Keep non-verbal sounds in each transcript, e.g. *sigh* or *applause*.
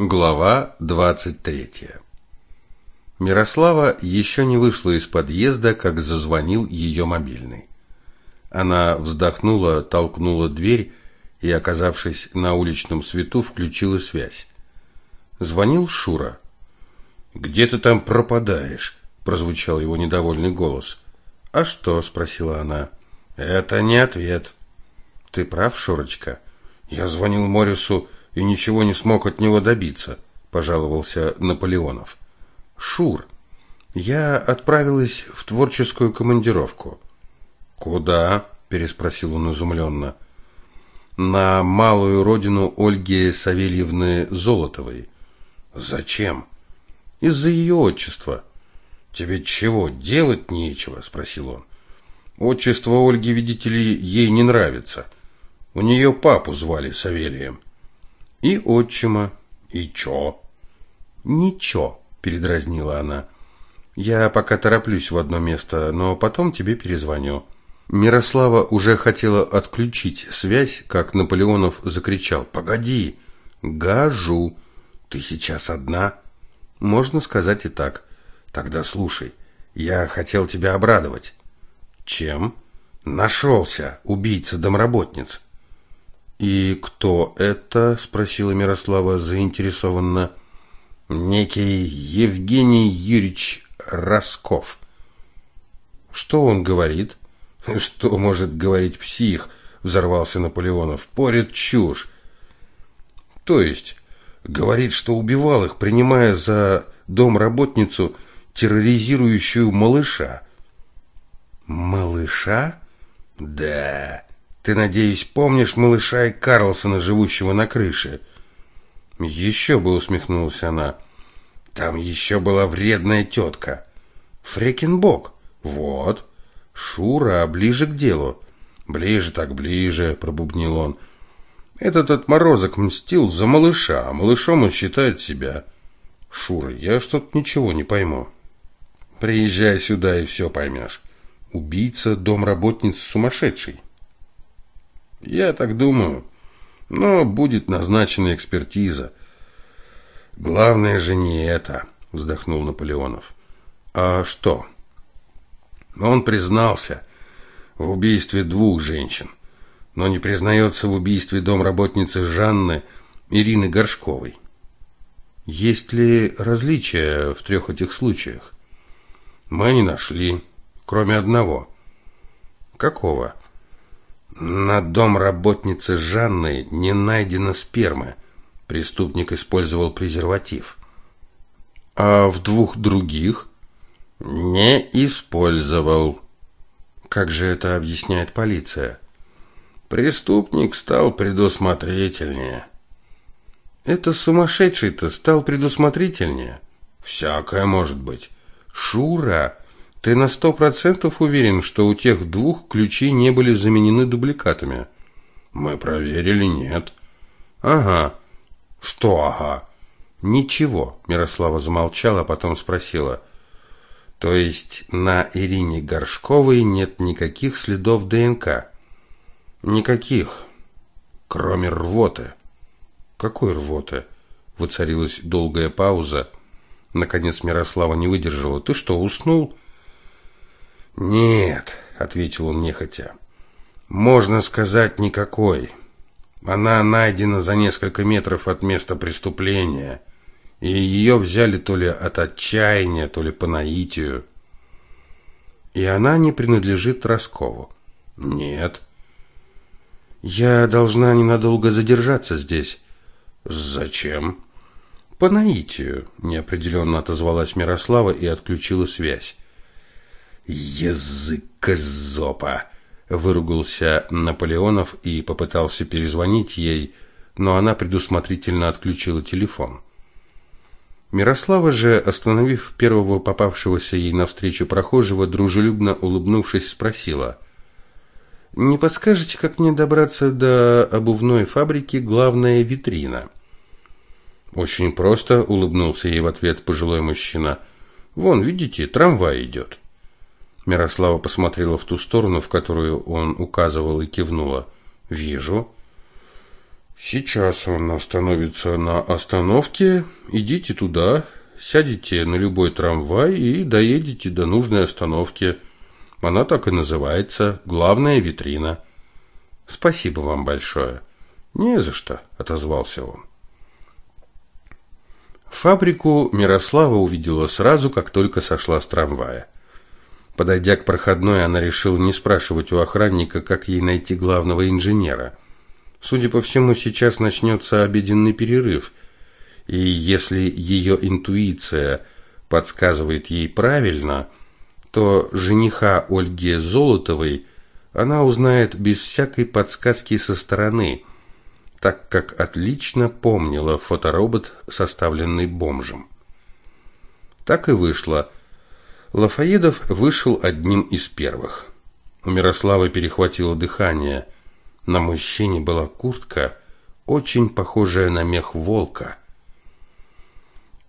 Глава 23. Мирослава еще не вышла из подъезда, как зазвонил ее мобильный. Она вздохнула, толкнула дверь и, оказавшись на уличном свету, включила связь. Звонил Шура. «Где ты там пропадаешь?» – прозвучал его недовольный голос. «А что?» – спросила она. «Это не ответ». «Ты прав, Шурочка. Я звонил Морису и ничего не смог от него добиться, пожаловался Наполеонов. Шур, я отправилась в творческую командировку. Куда? переспросил он изумленно. На малую родину Ольги Савельевны Золотовой. Зачем? Из-за ее отчества. Тебе чего, делать нечего, спросил он. Отчество Ольги, видите ли, ей не нравится. У нее папу звали Савелием. И отчима. И чё? Ничего, передразнила она. Я пока тороплюсь в одно место, но потом тебе перезвоню. Мирослава уже хотела отключить связь, как Наполеонов закричал: "Погоди, гажу. Ты сейчас одна?" Можно сказать и так. Тогда слушай. Я хотел тебя обрадовать. Чем? Нашелся убийца домработниц. «И кто это?» – спросила Мирослава заинтересованно. «Некий Евгений Юрьевич Росков». «Что он говорит?» *laughs* «Что может говорить псих?» – взорвался Наполеонов. «Порит чушь». «То есть?» «Говорит, что убивал их, принимая за домработницу, терроризирующую малыша». «Малыша?» «Да». Ты, надеюсь, помнишь малыша и Карлсона, живущего на крыше? Еще бы, усмехнулась она. Там еще была вредная тетка. Фрекенбок. Вот. Шура, ближе к делу. Ближе так ближе, пробубнил он. Этот отморозок мстил за малыша, а малышом он считает себя. Шура, я что-то ничего не пойму. Приезжай сюда и все поймешь. Убийца, домработница сумасшедший. Я так думаю. Но будет назначена экспертиза. Главное же не это, вздохнул Наполеонов. А что? Он признался в убийстве двух женщин, но не признается в убийстве домработницы Жанны Ирины Горшковой. Есть ли различия в трех этих случаях? Мы не нашли, кроме одного. Какого? На дом работницы Жанны не найдено спермы. Преступник использовал презерватив. А в двух других не использовал. Как же это объясняет полиция? Преступник стал предусмотрительнее. Это сумасшедший-то стал предусмотрительнее. Всякое может быть. Шура ты на сто процентов уверен, что у тех двух ключи не были заменены дубликатами? Мы проверили, нет. Ага. Что ага? Ничего. Мирослава замолчала, а потом спросила. То есть на Ирине Горшковой нет никаких следов ДНК? Никаких. Кроме рвоты. Какой рвоты? Воцарилась долгая пауза. Наконец Мирослава не выдержала. Ты что, уснул? Нет, ответил он нехотя. Можно сказать, никакой. Она найдена за несколько метров от места преступления, и ее взяли то ли от отчаяния, то ли по наитию. И она не принадлежит Роскову. Нет. Я должна ненадолго задержаться здесь. Зачем? По наитию, неопределенно отозвалась Мирослава и отключила связь. Язык зопа! Выругался Наполеонов и попытался перезвонить ей, но она предусмотрительно отключила телефон. Мирослава же, остановив первого попавшегося ей навстречу прохожего, дружелюбно улыбнувшись, спросила: "Не подскажете, как мне добраться до обувной фабрики Главная витрина?" "Очень просто", улыбнулся ей в ответ пожилой мужчина. "Вон, видите, трамвай идет». Мирослава посмотрела в ту сторону, в которую он указывал, и кивнула. «Вижу». Сейчас он остановится на остановке. Идите туда, сядете на любой трамвай и доедете до нужной остановки. Она так и называется «Главная витрина». Спасибо вам большое. Не за что, отозвался он. Фабрику Мирослава увидела сразу, как только сошла с трамвая. Подойдя к проходной, она решила не спрашивать у охранника, как ей найти главного инженера. Судя по всему, сейчас начнется обеденный перерыв, и если ее интуиция подсказывает ей правильно, то жениха Ольги Золотовой она узнает без всякой подсказки со стороны, так как отлично помнила фоторобот, составленный бомжем. Так и вышло. Лафаедов вышел одним из первых. У Мирославы перехватило дыхание. На мужчине была куртка, очень похожая на мех волка.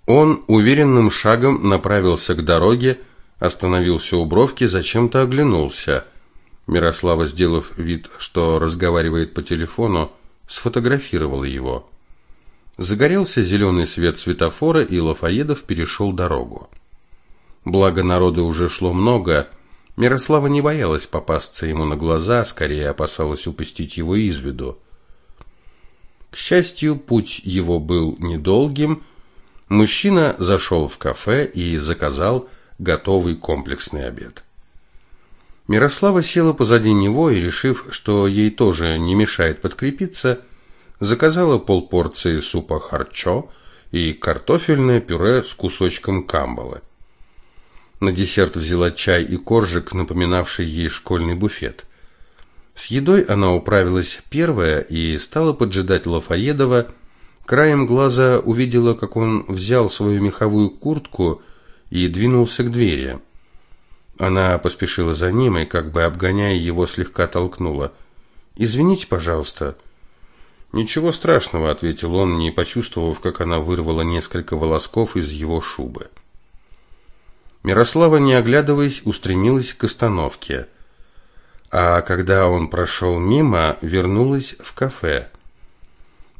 Он уверенным шагом направился к дороге, остановился у бровки, зачем-то оглянулся. Мирослава, сделав вид, что разговаривает по телефону, сфотографировала его. Загорелся зеленый свет светофора, и Лафаедов перешел дорогу. Благо народа уже шло много, Мирослава не боялась попасться ему на глаза, скорее опасалась упустить его из виду. К счастью, путь его был недолгим. Мужчина зашел в кафе и заказал готовый комплексный обед. Мирослава села позади него и, решив, что ей тоже не мешает подкрепиться, заказала полпорции супа харчо и картофельное пюре с кусочком камбалы. На десерт взяла чай и коржик, напоминавший ей школьный буфет. С едой она управилась первая и стала поджидать Лафаедова. Краем глаза увидела, как он взял свою меховую куртку и двинулся к двери. Она поспешила за ним и, как бы обгоняя его, слегка толкнула. «Извините, пожалуйста». «Ничего страшного», — ответил он, не почувствовав, как она вырвала несколько волосков из его шубы. Мирослава, не оглядываясь, устремилась к остановке. А когда он прошел мимо, вернулась в кафе.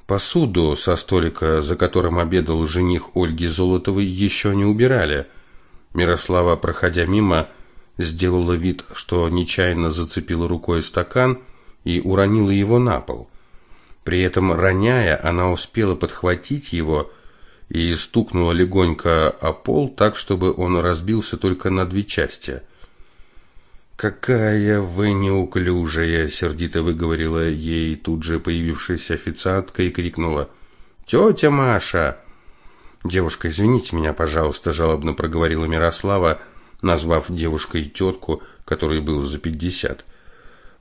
Посуду со столика, за которым обедал жених Ольги Золотовой, еще не убирали. Мирослава, проходя мимо, сделала вид, что нечаянно зацепила рукой стакан и уронила его на пол. При этом, роняя, она успела подхватить его и стукнула легонько о пол так, чтобы он разбился только на две части. «Какая вы неуклюжая!» — сердито выговорила ей тут же появившаяся официантка и крикнула. «Тетя Маша!» «Девушка, извините меня, пожалуйста», — жалобно проговорила Мирослава, — назвав девушкой тетку, которой было за пятьдесят.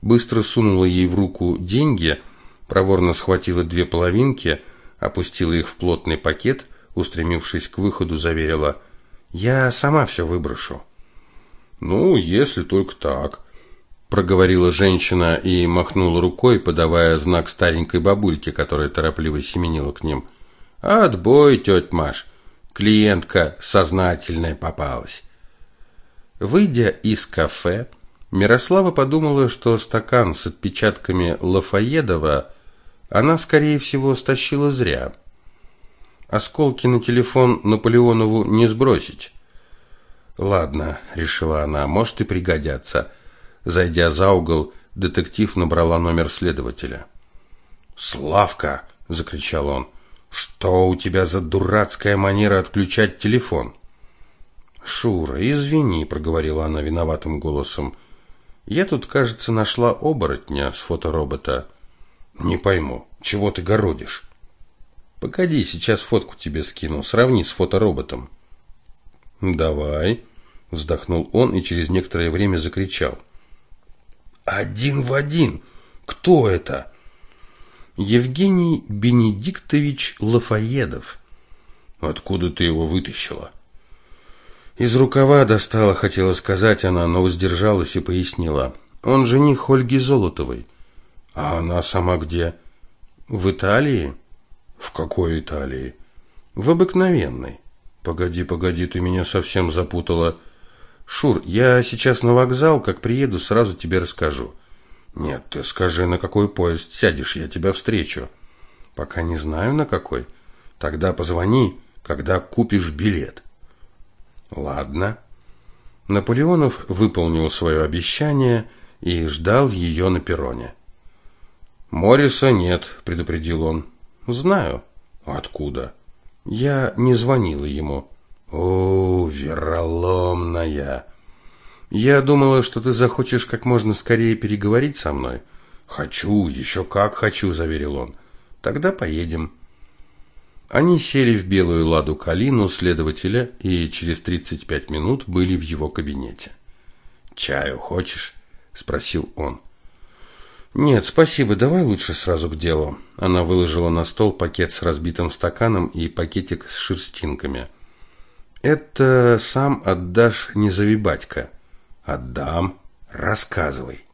Быстро сунула ей в руку деньги, проворно схватила две половинки, опустила их в плотный пакет, устремившись к выходу, заверила: "Я сама все выброшу". "Ну, если только так", проговорила женщина и махнула рукой, подавая знак старенькой бабульке, которая торопливо семенила к ним. "Отбой, тетя Маш. Клиентка сознательная попалась". Выйдя из кафе, Мирослава подумала, что стакан с отпечатками Лафаедова она, скорее всего, стащила зря. Осколки на телефон Наполеонову не сбросить. Ладно, решила она, может и пригодятся. Зайдя за угол, детектив набрала номер следователя. "Славка", закричал он. "Что у тебя за дурацкая манера отключать телефон?" Шура, извини, проговорила она виноватым голосом. Я тут, кажется, нашла оборотня с фоторобота. Не пойму, чего ты городишь? Погоди, сейчас фотку тебе скину, сравни с фотороботом. Давай, вздохнул он и через некоторое время закричал. Один в один. Кто это? Евгений Бенедиктович Лафаедов. Откуда ты его вытащила? Из рукава достала, хотела сказать она, но воздержалась и пояснила. Он жених Ольги Золотовой. А она сама где? В Италии? В какой Италии? В обыкновенной. Погоди, погоди, ты меня совсем запутала. Шур, я сейчас на вокзал, как приеду, сразу тебе расскажу. Нет, ты скажи, на какой поезд сядешь, я тебя встречу. Пока не знаю на какой. Тогда позвони, когда купишь билет. Ладно. Наполеонов выполнил свое обещание и ждал ее на перроне. Мориса нет, предупредил он. Знаю. Откуда? Я не звонила ему. О, вероломная. Я думала, что ты захочешь как можно скорее переговорить со мной. Хочу, еще как хочу, заверил он. Тогда поедем. Они сели в белую ладу Калину следователя и через 35 минут были в его кабинете. «Чаю хочешь?» – спросил он. «Нет, спасибо, давай лучше сразу к делу». Она выложила на стол пакет с разбитым стаканом и пакетик с шерстинками. «Это сам отдашь не завибатька». «Отдам. Рассказывай».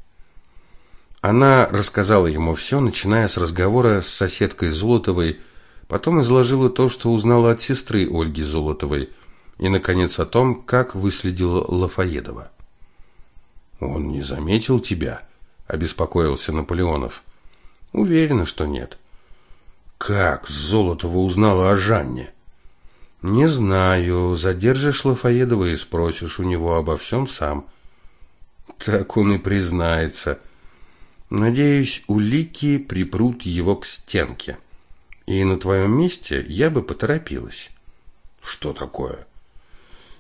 Она рассказала ему все, начиная с разговора с соседкой Золотовой, потом изложила то, что узнала от сестры Ольги Золотовой, и, наконец, о том, как выследила Лафаедова. «Он не заметил тебя?» – обеспокоился Наполеонов. «Уверена, что нет». «Как Золотова узнала о Жанне?» «Не знаю. Задержишь Лафаедова и спросишь у него обо всем сам». «Так он и признается». Надеюсь, улики припрут его к стенке. И на твоем месте я бы поторопилась. Что такое?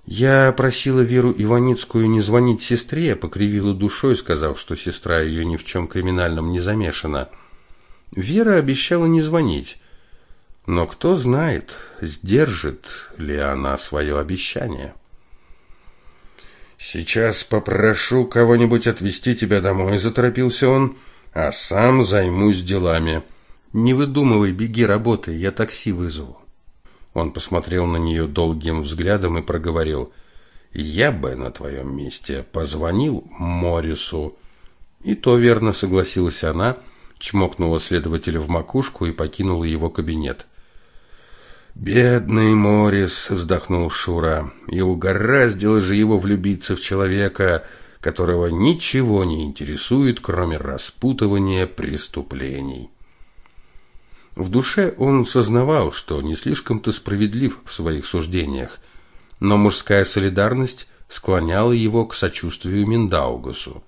Я просила Веру Иваницкую не звонить сестре, покривила душой, сказав, что сестра ее ни в чем криминальном не замешана. Вера обещала не звонить. Но кто знает, сдержит ли она свое обещание. Сейчас попрошу кого-нибудь отвезти тебя домой, заторопился он, а сам займусь делами. Не выдумывай, беги, работай, я такси вызову. Он посмотрел на нее долгим взглядом и проговорил: "Я бы на твоем месте позвонил Морису". И то верно согласилась она, чмокнула следователя в макушку и покинула его кабинет. Бедный Морис, вздохнул Шура. И угораздило же его влюбиться в человека, которого ничего не интересует, кроме распутывания преступлений. В душе он сознавал, что не слишком-то справедлив в своих суждениях, но мужская солидарность склоняла его к сочувствию Миндаугасу.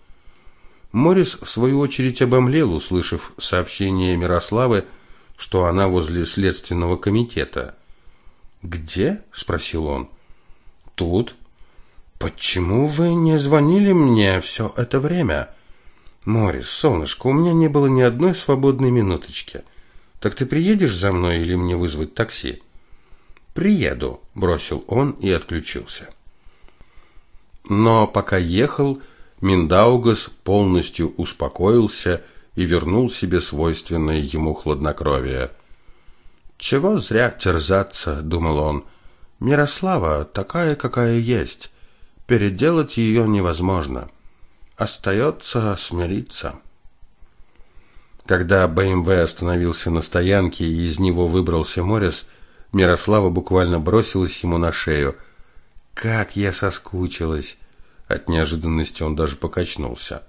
Морис в свою очередь обомлел, услышав сообщение Мирославы что она возле следственного комитета. Где? спросил он. Тут. Почему вы не звонили мне все это время? Морис, солнышко, у меня не было ни одной свободной минуточки. Так ты приедешь за мной или мне вызвать такси? Приеду, бросил он и отключился. Но пока ехал, Миндаугас полностью успокоился и вернул себе свойственное ему хладнокровие. «Чего зря терзаться», — думал он. «Мирослава такая, какая есть. Переделать ее невозможно. Остается смириться». Когда БМВ остановился на стоянке и из него выбрался Морис, Мирослава буквально бросилась ему на шею. «Как я соскучилась!» От неожиданности он даже покачнулся.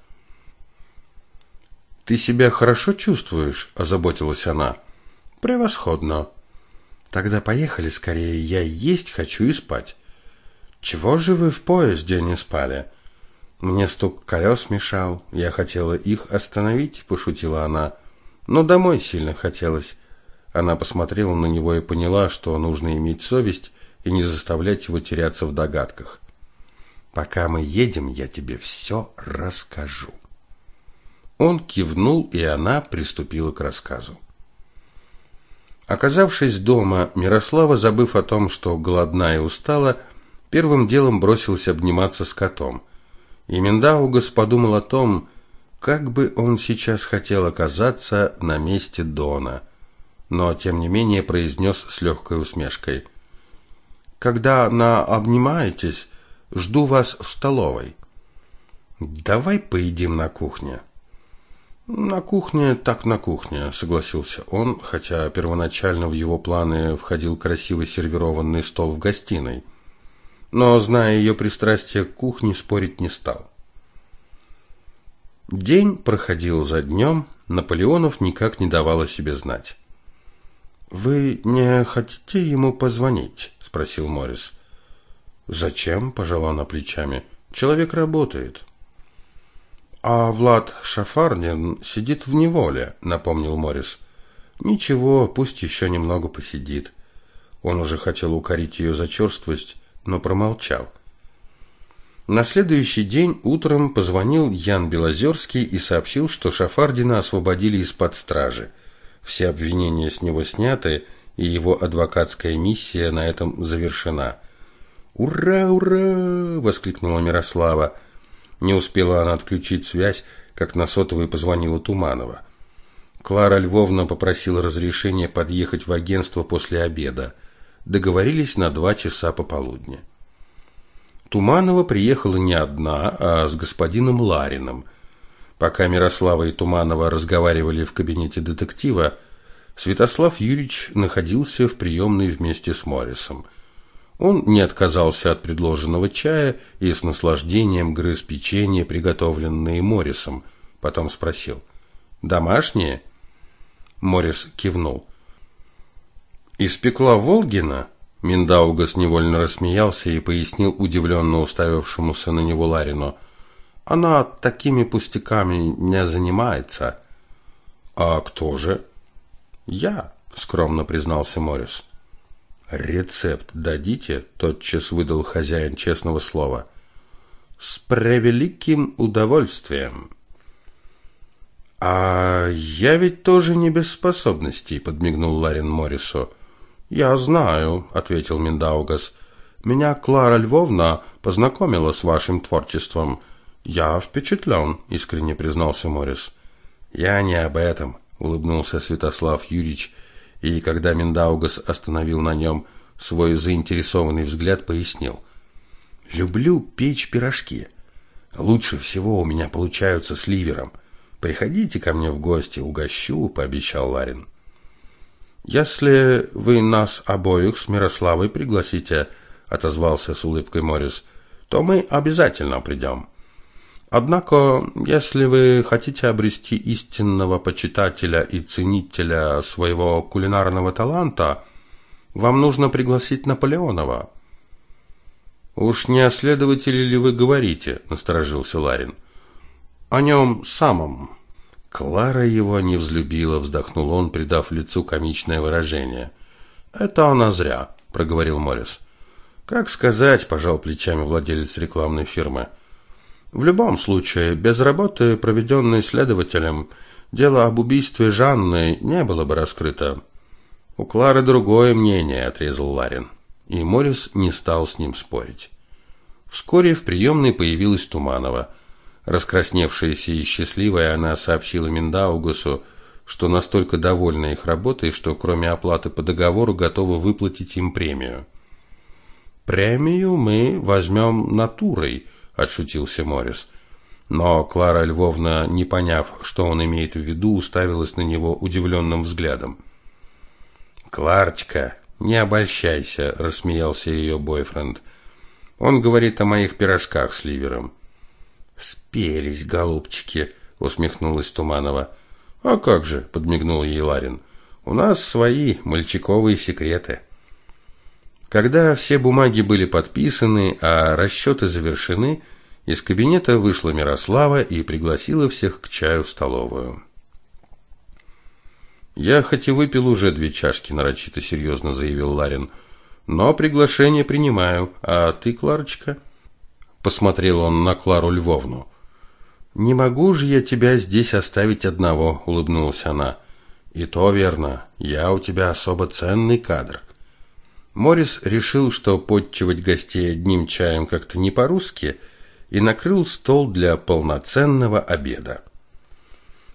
Ты себя хорошо чувствуешь? озаботилась она. Превосходно. Тогда поехали скорее, я есть хочу и спать. Чего же вы в поезде не спали? Мне стук колес мешал, я хотела их остановить, пошутила она. Но домой сильно хотелось. Она посмотрела на него и поняла, что нужно иметь совесть и не заставлять его теряться в догадках. Пока мы едем, я тебе все расскажу. Он кивнул, и она приступила к рассказу. Оказавшись дома, Мирослава, забыв о том, что голодна и устала, первым делом бросилась обниматься с котом. И Миндаугас подумал о том, как бы он сейчас хотел оказаться на месте Дона, но тем не менее произнес с легкой усмешкой: "Когда на обнимаетесь, жду вас в столовой. Давай поедим на кухне". На кухне так на кухне, согласился он, хотя первоначально в его планы входил красиво сервированный стол в гостиной. Но, зная ее пристрастие к кухне, спорить не стал. День проходил за днем, Наполеонов никак не давал о себе знать. Вы не хотите ему позвонить? спросил Морис. Зачем? пожала она плечами. Человек работает. А Влад Шафардин сидит в неволе, напомнил Морис. Ничего, пусть еще немного посидит. Он уже хотел укорить ее за черствость, но промолчал. На следующий день утром позвонил Ян Белозерский и сообщил, что Шафардина освободили из-под стражи. Все обвинения с него сняты, и его адвокатская миссия на этом завершена. «Ура, ура!» – воскликнула Мирослава. Не успела она отключить связь, как на сотовый позвонила Туманова. Клара Львовна попросила разрешения подъехать в агентство после обеда. Договорились на два часа пополудни. Туманова приехала не одна, а с господином Лариным. Пока Мирослава и Туманова разговаривали в кабинете детектива, Святослав Юрьевич находился в приемной вместе с Моррисом. Он не отказался от предложенного чая и с наслаждением грыз печенье, приготовленное Моррисом. Потом спросил: "Домашнее?" Моррис кивнул. "Испекла Волгина?" Миндаугас невольно рассмеялся и пояснил удивленно уставившемуся на него Ларину. Она такими пустяками не занимается. А кто же? Я, скромно признался Морис. Рецепт дадите? тотчас выдал хозяин честного слова. С превеликим удовольствием. А я ведь тоже не без способностей, подмигнул Ларин Морису. «Я знаю», — ответил Миндаугас. «Меня Клара Львовна познакомила с вашим творчеством. Я впечатлен», — искренне признался Морис. «Я не об этом», — улыбнулся Святослав Юрьевич, и когда Миндаугас остановил на нем свой заинтересованный взгляд, пояснил. «Люблю печь пирожки. Лучше всего у меня получаются с ливером. Приходите ко мне в гости, угощу», — пообещал Ларин. Если вы нас обоих с Мирославой пригласите, отозвался с улыбкой Морис, то мы обязательно придем. Однако, если вы хотите обрести истинного почитателя и ценителя своего кулинарного таланта, вам нужно пригласить Наполеонова. Уж не о следователе ли вы говорите, насторожился Ларин. О нем самом. Клара его не взлюбила, вздохнул он, придав лицу комичное выражение. Это она зря, проговорил Морис. Как сказать, пожал плечами владелец рекламной фирмы. В любом случае, без работы, проведенной следователем, дело об убийстве Жанны не было бы раскрыто. У Клары другое мнение, отрезал Ларин, и Морис не стал с ним спорить. Вскоре в приемной появилась Туманова. Раскрасневшаяся и счастливая, она сообщила Миндаугасу, что настолько довольна их работой, что кроме оплаты по договору готова выплатить им премию. «Премию мы возьмем натурой», – отшутился Морис. Но Клара Львовна, не поняв, что он имеет в виду, уставилась на него удивленным взглядом. «Кларочка, не обольщайся», – рассмеялся ее бойфренд. «Он говорит о моих пирожках с ливером». Спелись, голубчики, усмехнулась Туманова. А как же, подмигнул ей Ларин. У нас свои мальчиковые секреты. Когда все бумаги были подписаны, а расчеты завершены, из кабинета вышла Мирослава и пригласила всех к чаю в столовую. Я хоть и выпил уже две чашки, нарочито серьезно заявил Ларин, но приглашение принимаю. А ты, Кларочка? Посмотрел он на Клару Львовну. Не могу же я тебя здесь оставить одного, улыбнулась она. И то верно. Я у тебя особо ценный кадр. Морис решил, что подчивать гостей одним чаем как-то не по-русски, и накрыл стол для полноценного обеда.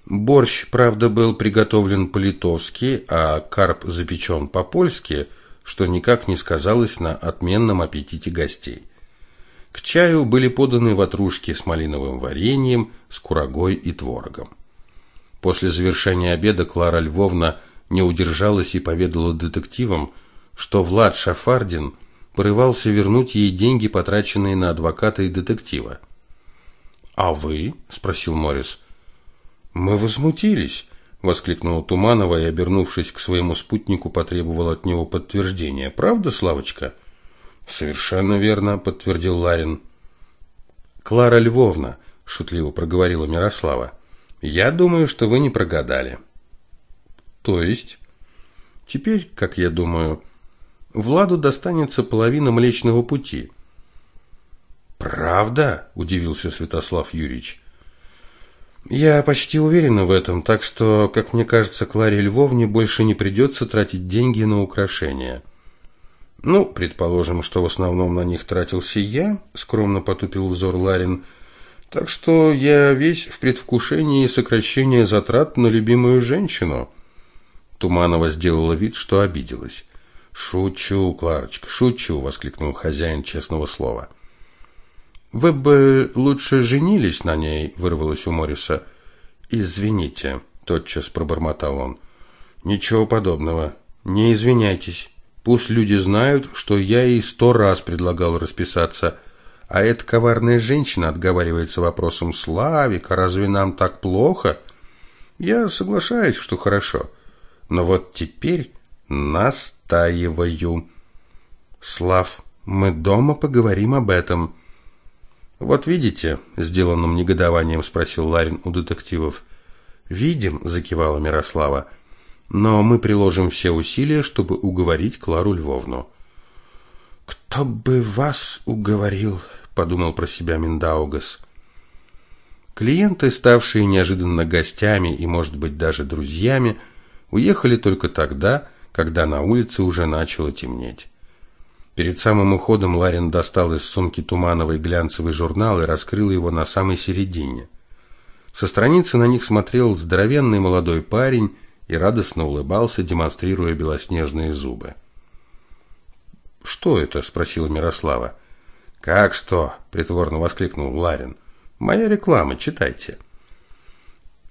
Борщ, правда, был приготовлен по-литовски, а карп запечен по-польски, что никак не сказалось на отменном аппетите гостей. К чаю были поданы ватрушки с малиновым вареньем, с курагой и творогом. После завершения обеда Клара Львовна не удержалась и поведала детективам, что Влад Шафардин порывался вернуть ей деньги, потраченные на адвоката и детектива. «А вы?» – спросил Морис. «Мы возмутились. воскликнула Туманова и, обернувшись к своему спутнику, потребовала от него подтверждения. Правда, Славочка? Совершенно верно, подтвердил Ларин. Клара Львовна, шутливо проговорила Мирослава. Я думаю, что вы не прогадали. То есть теперь, как я думаю, Владу достанется половина Млечного пути. Правда? удивился Святослав Юрьевич. Я почти уверена в этом, так что, как мне кажется, Кларе Львовне больше не придется тратить деньги на украшения. Ну, предположим, что в основном на них тратился я, скромно потупил взор Ларин. Так что я весь в предвкушении сокращения затрат на любимую женщину. Туманова сделала вид, что обиделась. Шучу, Кларочка, шучу, воскликнул хозяин честного слова. Вы бы лучше женились на ней, вырвалось у Мориса. Извините, тотчас пробормотал он. Ничего подобного. Не извиняйтесь. Пусть люди знают, что я ей сто раз предлагал расписаться, а эта коварная женщина отговаривается вопросом «Славик, а разве нам так плохо?» Я соглашаюсь, что хорошо, но вот теперь настаиваю. Слав, мы дома поговорим об этом. Вот видите, сделанным негодованием спросил Ларин у детективов. Видим, закивала Мирослава. Но мы приложим все усилия, чтобы уговорить Клару Львовну. Кто бы вас уговорил, подумал про себя Миндаугас. Клиенты, ставшие неожиданно гостями и, может быть, даже друзьями, уехали только тогда, когда на улице уже начало темнеть. Перед самым уходом Ларин достал из сумки Тумановой глянцевый журнал и раскрыл его на самой середине. Со страницы на них смотрел здоровенный молодой парень и радостно улыбался, демонстрируя белоснежные зубы. «Что это?» – спросила Мирослава. «Как что?» – притворно воскликнул Ларин. «Моя реклама, читайте».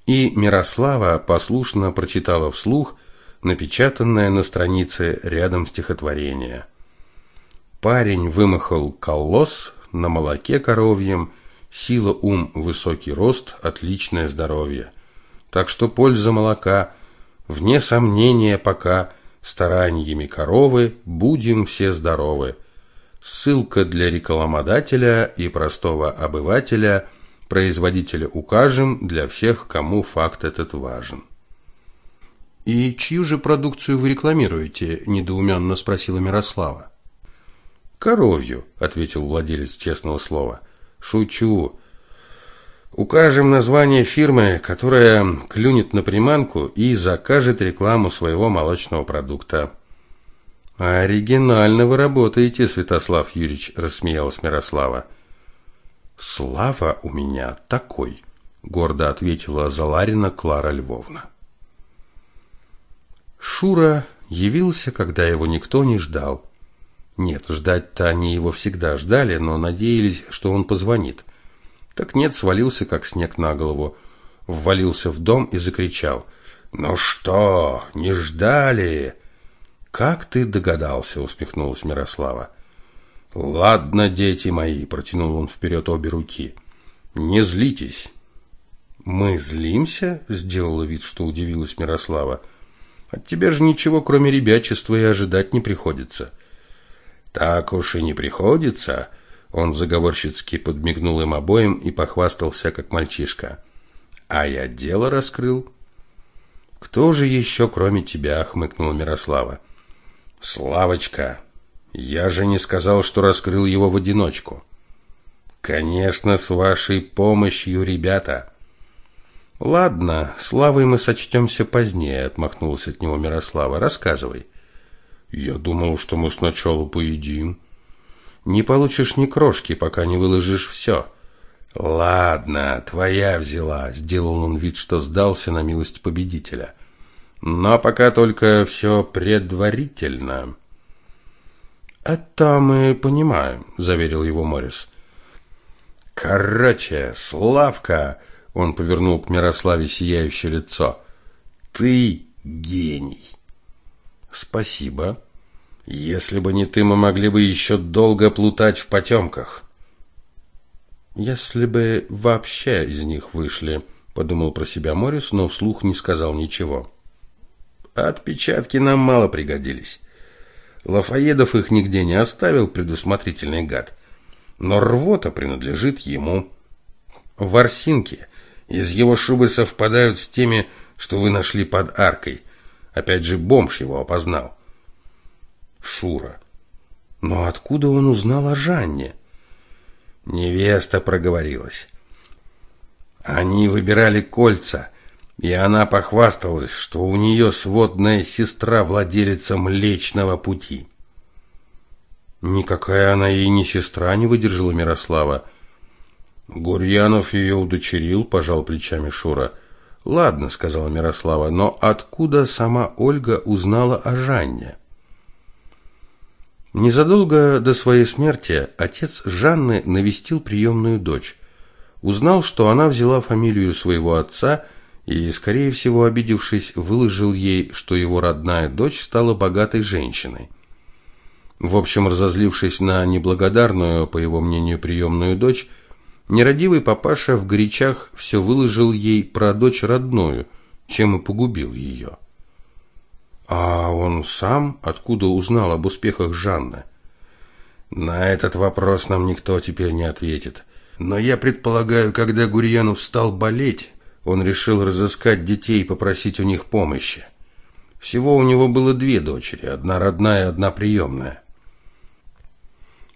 И Мирослава послушно прочитала вслух напечатанное на странице рядом стихотворение – Парень вымахал колосс на молоке коровьем, сила, ум, высокий рост, отличное здоровье. Так что польза молока, вне сомнения пока, стараниями коровы будем все здоровы. Ссылка для рекламодателя и простого обывателя, производителя укажем для всех, кому факт этот важен. «И чью же продукцию вы рекламируете?» – недоуменно спросила Мирослава. Коровью, ответил владелец честного слова. Шучу. Укажем название фирмы, которая клюнет на приманку и закажет рекламу своего молочного продукта. Оригинально вы работаете, Святослав Юрьевич, рассмеялась Мирослава. Слава у меня такой, гордо ответила Заларина Клара Львовна. Шура явился, когда его никто не ждал. Нет, ждать-то они его всегда ждали, но надеялись, что он позвонит. Так нет, свалился как снег на голову, ввалился в дом и закричал: "Ну что, не ждали?" "Как ты догадался?" усмехнулась Мирослава. "Ладно, дети мои", протянул он вперед обе руки. "Не злитесь". "Мы злимся?" сделала вид, что удивилась Мирослава. "От тебя же ничего, кроме ребячества, и ожидать не приходится". Так уж и не приходится. Он заговорщицки подмигнул им обоим и похвастался, как мальчишка. А я дело раскрыл. Кто же еще, кроме тебя, хмыкнула Мирослава. Славочка, я же не сказал, что раскрыл его в одиночку. Конечно, с вашей помощью, ребята. Ладно, славой мы сочтемся позднее, отмахнулся от него Мирослава. Рассказывай. Я думал, что мы сначала поедим. Не получишь ни крошки, пока не выложишь все. Ладно, твоя взяла, сделал он вид, что сдался на милость победителя. Но пока только все предварительно. Это мы понимаем, заверил его Морис. Короче, Славка, он повернул к Мирославе сияющее лицо. Ты гений. Спасибо. Если бы не ты, мы могли бы еще долго плутать в потемках. Если бы вообще из них вышли, подумал про себя Морис, но вслух не сказал ничего. Отпечатки нам мало пригодились. Лафаедов их нигде не оставил, предусмотрительный гад. Но рвота принадлежит ему. Ворсинки из его шубы совпадают с теми, что вы нашли под аркой. Опять же, бомж его опознал. Шура. Но откуда он узнал о Жанне? Невеста проговорилась. Они выбирали кольца, и она похвасталась, что у нее сводная сестра владелица Млечного Пути. Никакая она ей не сестра, не выдержала Мирослава. Гурьянов ее удочерил, пожал плечами Шура. Ладно, сказала Мирослава, но откуда сама Ольга узнала о Жанне? Незадолго до своей смерти отец Жанны навестил приемную дочь. Узнал, что она взяла фамилию своего отца и, скорее всего, обидевшись, выложил ей, что его родная дочь стала богатой женщиной. В общем, разозлившись на неблагодарную, по его мнению, приемную дочь, нерадивый папаша в горячах все выложил ей про дочь родную, чем и погубил ее. А он сам откуда узнал об успехах Жанны? На этот вопрос нам никто теперь не ответит. Но я предполагаю, когда Гурьянов стал болеть, он решил разыскать детей и попросить у них помощи. Всего у него было две дочери, одна родная, одна приемная.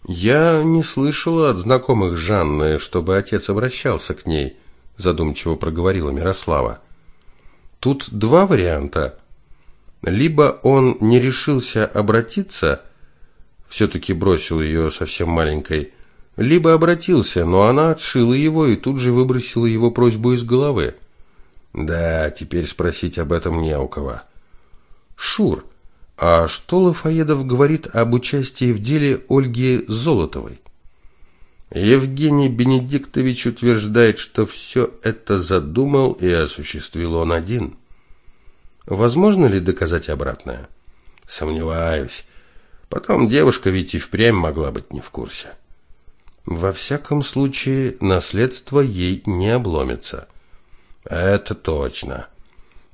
Я не слышала от знакомых Жанны, чтобы отец обращался к ней, задумчиво проговорила Мирослава. Тут два варианта. Либо он не решился обратиться, все-таки бросил ее совсем маленькой, либо обратился, но она отшила его и тут же выбросила его просьбу из головы. Да, теперь спросить об этом не у кого. Шур, а что Лафаедов говорит об участии в деле Ольги Золотовой? Евгений Бенедиктович утверждает, что все это задумал и осуществил он один. Возможно ли доказать обратное? Сомневаюсь. Потом девушка ведь и впрямь могла быть не в курсе. Во всяком случае, наследство ей не обломится. Это точно.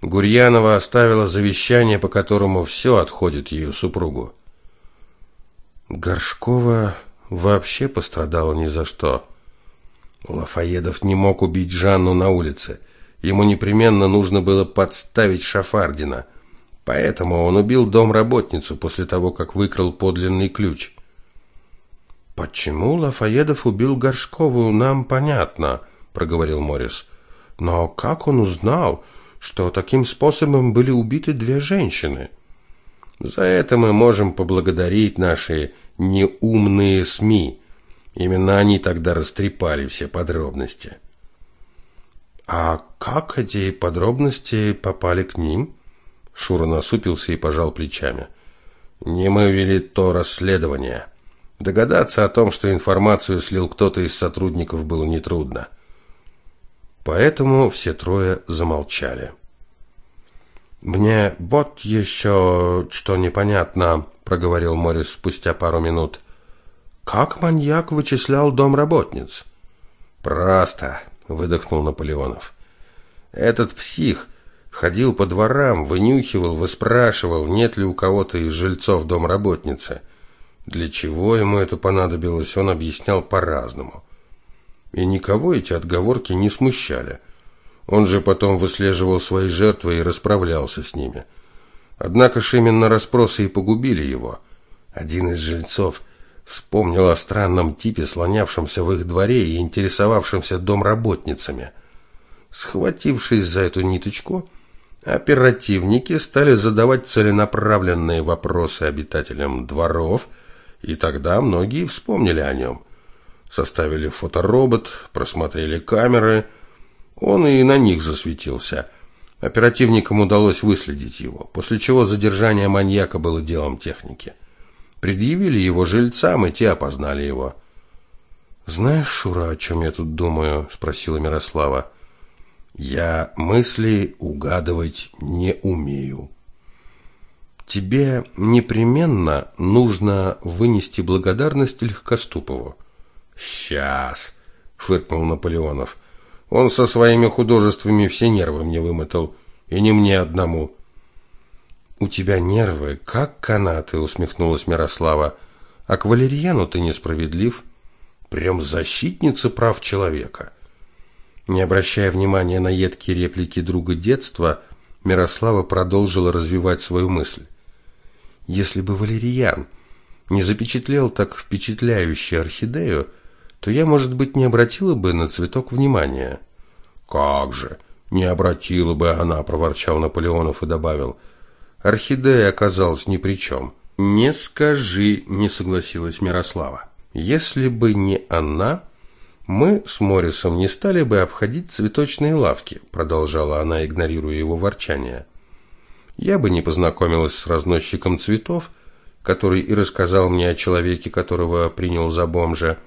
Гурьянова оставила завещание, по которому все отходит ее супругу. Горшкова вообще пострадала ни за что. Лафаедов не мог убить Жанну на улице. Ему непременно нужно было подставить Шафардина. Поэтому он убил домработницу после того, как выкрал подлинный ключ. Почему Лафаедов убил Горшкову, нам понятно, проговорил Морис. Но как он узнал, что таким способом были убиты две женщины? За это мы можем поблагодарить наши неумные СМИ. Именно они тогда растрепали все подробности. А как эти подробности попали к ним? Шура насупился и пожал плечами. Не мы вели то расследование. Догадаться о том, что информацию слил кто-то из сотрудников, было нетрудно. Поэтому все трое замолчали. «Мне вот еще что непонятно», — проговорил Морис спустя пару минут. «Как маньяк вычислял домработниц?» «Просто», — выдохнул Наполеонов. «Этот псих ходил по дворам, вынюхивал, выспрашивал, нет ли у кого-то из жильцов домработницы». Для чего ему это понадобилось, он объяснял по-разному. И никого эти отговорки не смущали. Он же потом выслеживал свои жертвы и расправлялся с ними. Однако ж именно расспросы и погубили его. Один из жильцов вспомнил о странном типе, слонявшемся в их дворе и интересовавшемся домработницами. Схватившись за эту ниточку, оперативники стали задавать целенаправленные вопросы обитателям дворов – и тогда многие вспомнили о нем. Составили фоторобот, просмотрели камеры. Он и на них засветился. Оперативникам удалось выследить его, после чего задержание маньяка было делом техники. Предъявили его жильцам, и те опознали его. «Знаешь, Шура, о чем я тут думаю?» – спросила Мирослава. «Я мысли угадывать не умею», Тебе непременно нужно вынести благодарность Легкоступову. Сейчас, фыркнул Наполеонов. Он со своими художествами все нервы мне вымотал, и не мне одному. У тебя нервы, как канаты, усмехнулась Мирослава. А к Валерьяну ты несправедлив. Прям защитница прав человека. Не обращая внимания на едкие реплики друга детства, Мирослава продолжила развивать свою мысль. Если бы Валерьян не запечатлел так впечатляюще орхидею, то я, может быть, не обратила бы на цветок внимания. Как же, не обратила бы она, проворчал Наполеонов и добавил: Орхидея оказалась ни при чем. Не скажи, не согласилась Мирослава. Если бы не она, мы с Моррисом не стали бы обходить цветочные лавки, продолжала она, игнорируя его ворчание. Я бы не познакомилась с разносчиком цветов, который и рассказал мне о человеке, которого принял за бомжа.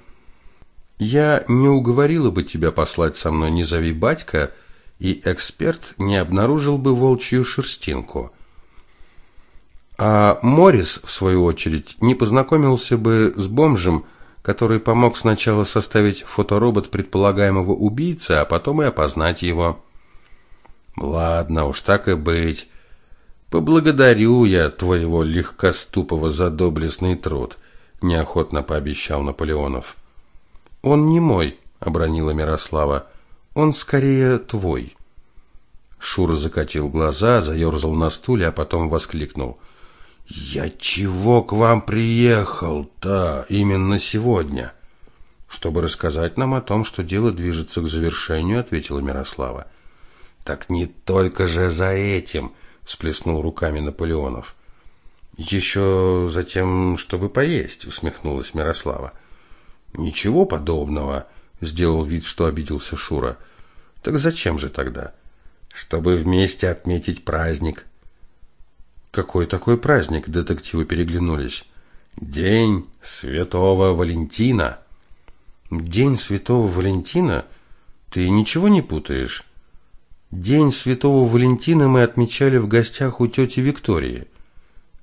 Я не уговорила бы тебя послать со мной «Не зови батька», и эксперт не обнаружил бы волчью шерстинку. А Морис, в свою очередь, не познакомился бы с бомжем, который помог сначала составить фоторобот предполагаемого убийцы, а потом и опознать его. Ладно уж, так и быть. Поблагодарю я твоего легкоступого за доблестный труд, неохотно пообещал Наполеонов. Он не мой, обронила Мирослава. Он скорее твой. Шура закатил глаза, заерзал на стуле, а потом воскликнул: "Я чего к вам приехал-то именно сегодня?" "Чтобы рассказать нам о том, что дело движется к завершению", ответила Мирослава. "Так не только же за этим", всплеснул руками Наполеонов. «Еще за тем, чтобы поесть, усмехнулась Мирослава. Ничего подобного, сделал вид, что обиделся Шура. Так зачем же тогда? Чтобы вместе отметить праздник. Какой такой праздник? Детективы переглянулись. День Святого Валентина. День Святого Валентина? Ты ничего не путаешь? День Святого Валентина мы отмечали в гостях у тети Виктории.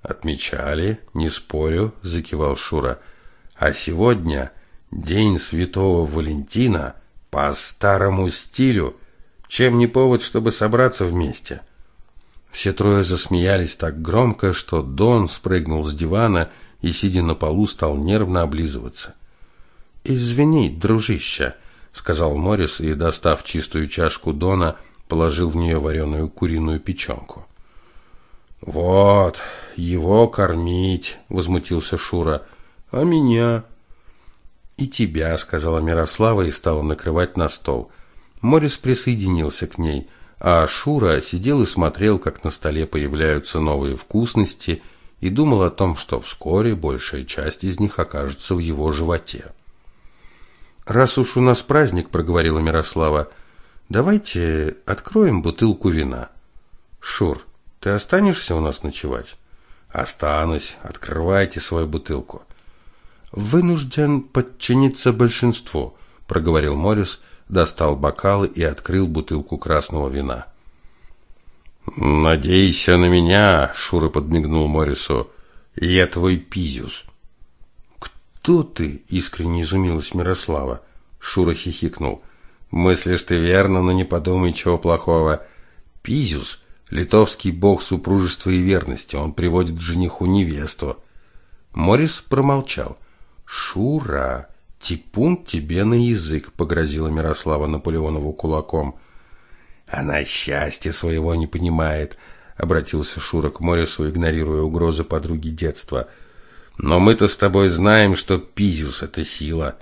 Отмечали, не спорю, закивал Шура. А сегодня День Святого Валентина по старому стилю. Чем не повод, чтобы собраться вместе? Все трое засмеялись так громко, что Дон спрыгнул с дивана и, сидя на полу, стал нервно облизываться. «Извини, дружище», — сказал Морис и, достав чистую чашку Дона, положил в нее вареную куриную печенку. «Вот, его кормить», — возмутился Шура. «А меня?» «И тебя», — сказала Мирослава и стала накрывать на стол. Морис присоединился к ней, а Шура сидел и смотрел, как на столе появляются новые вкусности, и думал о том, что вскоре большая часть из них окажется в его животе. «Раз уж у нас праздник», — проговорила Мирослава, — «давайте откроем бутылку вина». «Шур, ты останешься у нас ночевать?» «Останусь. Открывайте свою бутылку» вынужден подчиниться большинству, проговорил Морис, достал бокалы и открыл бутылку красного вина. Надейся на меня, Шура подмигнул Морису. Я твой пизюс. Кто ты? искренне изумилась Мирослава. Шура хихикнул. Мыслишь ты верно, но не подумай чего плохого. Пизюс литовский бог супружества и верности, он приводит жениху невесту. Морис промолчал. Шура, типун тебе на язык, погрозила Мирослава Наполеонову кулаком. Она счастья своего не понимает, обратился Шура к Морису, игнорируя угрозы подруги детства. Но мы-то с тобой знаем, что Пизюс это сила.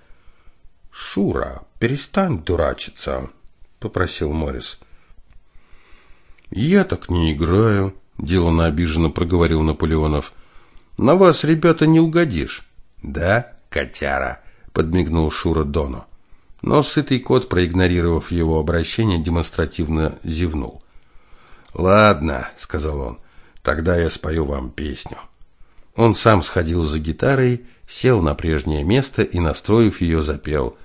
Шура, перестань дурачиться, попросил Морис. Я так не играю, делано обиженно проговорил Наполеонов. На вас, ребята, не угодишь. Да? котяра, подмигнул Шура Дону. Но сытый кот, проигнорировав его обращение, демонстративно зевнул. Ладно, сказал он. Тогда я спою вам песню. Он сам сходил за гитарой, сел на прежнее место и, настроив ее, запел: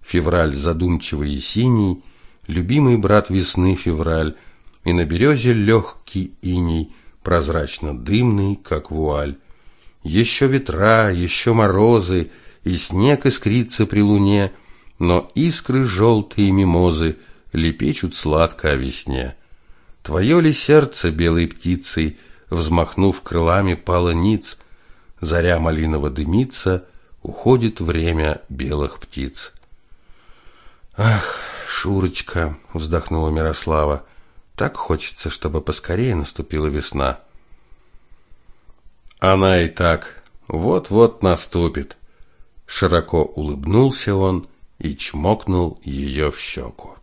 Февраль задумчивый и синий, любимый брат весны февраль, и на березе легкий иней, прозрачно дымный, как вуаль. Еще ветра, еще морозы, и снег искрится при луне, но искры желтые мимозы лепечут сладко о весне. Твое ли сердце белой птицей, взмахнув крылами, пало ниц, заря малиново дымится, уходит время белых птиц. Ах, Шурочка, вздохнула Мирослава, так хочется, чтобы поскорее наступила весна. Она и так вот-вот наступит. Широко улыбнулся он и чмокнул ее в щеку.